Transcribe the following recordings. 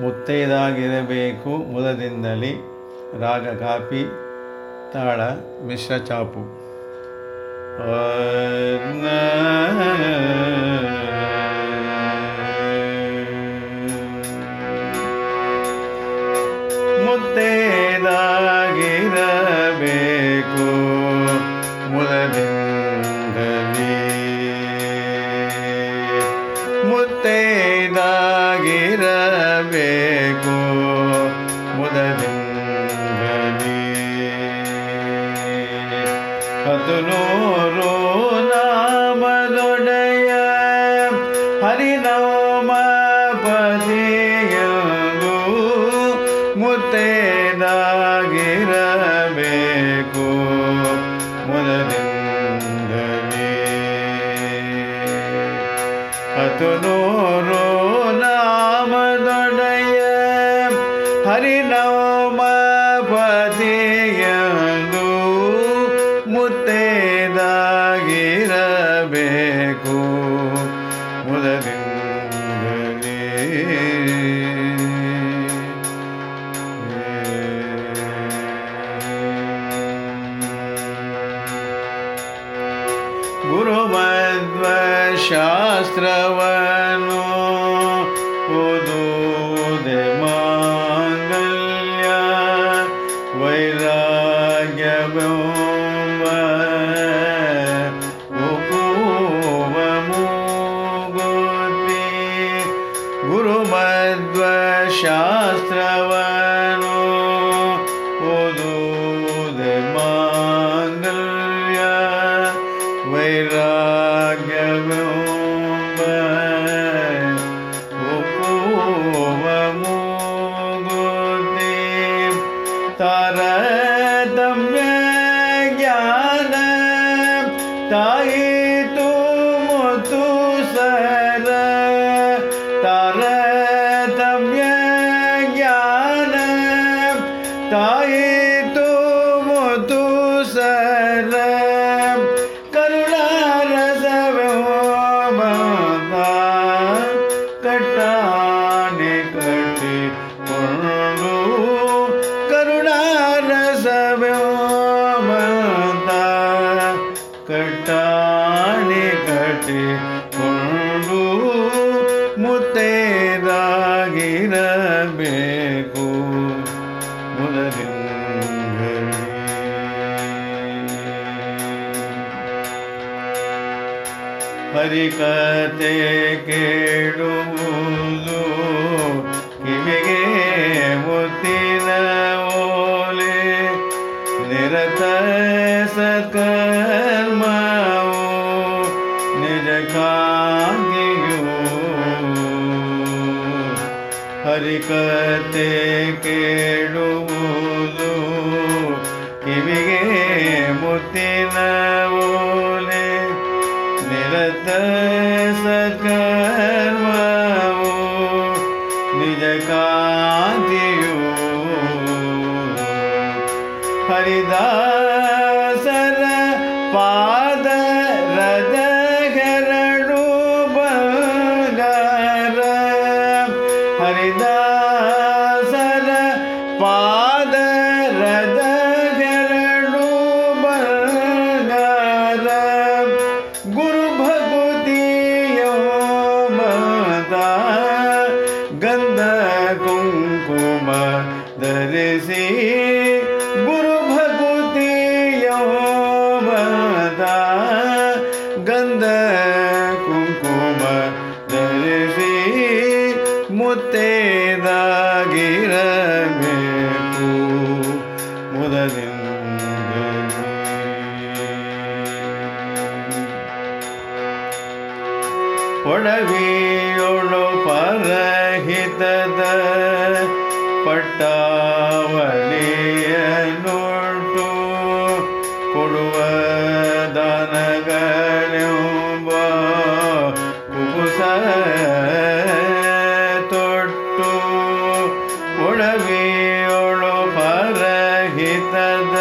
ಮುತ್ತೈದಾಗಿರಬೇಕು. ಮುದದಿಂದಲೇ ರಾಗ ಕಾಪಿ ತಾಳ ಮಿಶ್ರ ಚಾಪು. ಮುತ್ತೈದಾಗಿರಬೇಕು ಮುದದಿಂದಲೇ ಹತ್ತು ನಾಮದೊಡೆಯ ಹರಿನಾಮ ಪದಿಯು ಮುತ್ತೈದಾಗಿರಬೇಕು ಮುದದಿಂದಲೇ ಹತ್ತು ಹರಿನಾಮ ಪತಿಯಂದು ಮುತ್ತೇದಾಗಿರಬೇಕು. ಮುದದಿಂದಲೇ ಗುರುಮಧ್ವಶಾಸ್ತ್ರವನು ಓದುವುದೆ गोपो वूगो दे गुरुवद्वशास्त्रवनो ओ दोध माङ्गल्य Israel. ಕಟ್ಟಾನೆ ಕಟ್ಟಿಕೊಂಡು ಮುತ್ತೈದಾಗಿರಬೇಕು. ಹರಿಕತೆ ಕೇಳುವುದು ಹರಿಕತೆ ಕೇಳುವುದು. ಕಿವಿಗೆ ಮುತ್ತಿನ ಓಲೆ ನಿರತ ಸಕರ್ಮವು ನಿಜ ಕಾಂತಿಯು ಹರಿದಾಸರ ಪಾದ ಧರಿಸಿ ಗುರು ಭಗವತಿಯೋ ಮದ ಗಂಧ ಕುಂಕುಮ ಧರಿಸಿ ಮುತ್ತೇದಾಗಿರಬೇಕು. ಮುದದಿಂದ ಒಡವಿಯೊಳು ಪರಹಿತದ ಪಟ್ಟಾವಳಿಯ ನೋಟು ಕೊಡುವ ದನಗಳೆಂಬ ಕುಬುಸ ತೊಟ್ಟು ಒಡವಿಯೊಳು ಪರಹಿತದ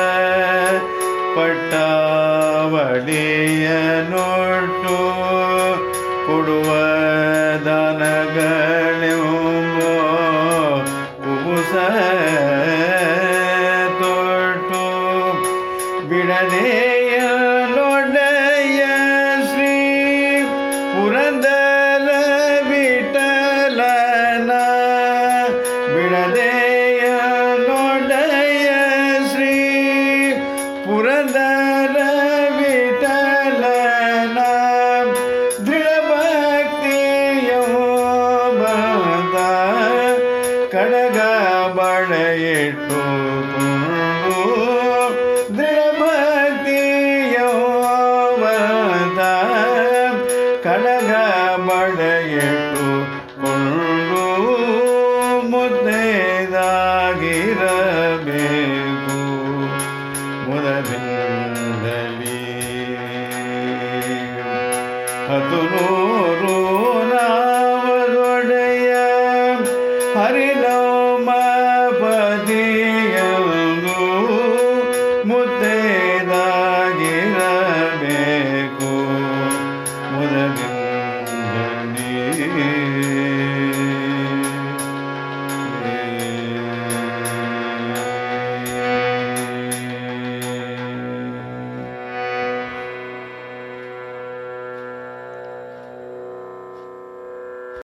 ಪಟ್ಟಾವಳಿಯ ಬಿಡದೆಯ ದೊಡ್ಡಯ ಶ್ರೀ ಪುರದರ ವಿಠಲನ ದೃಢಭಕ್ತಿಯ ಭಕ್ತ ಕಡಗ ಬಣಯಿಟ್ಟು ದೃಢಭಕ್ತಿಯ ಭಕ್ತ ಕಡಗ ಬಣಯಿಟ್ಟು ಹತ್ತು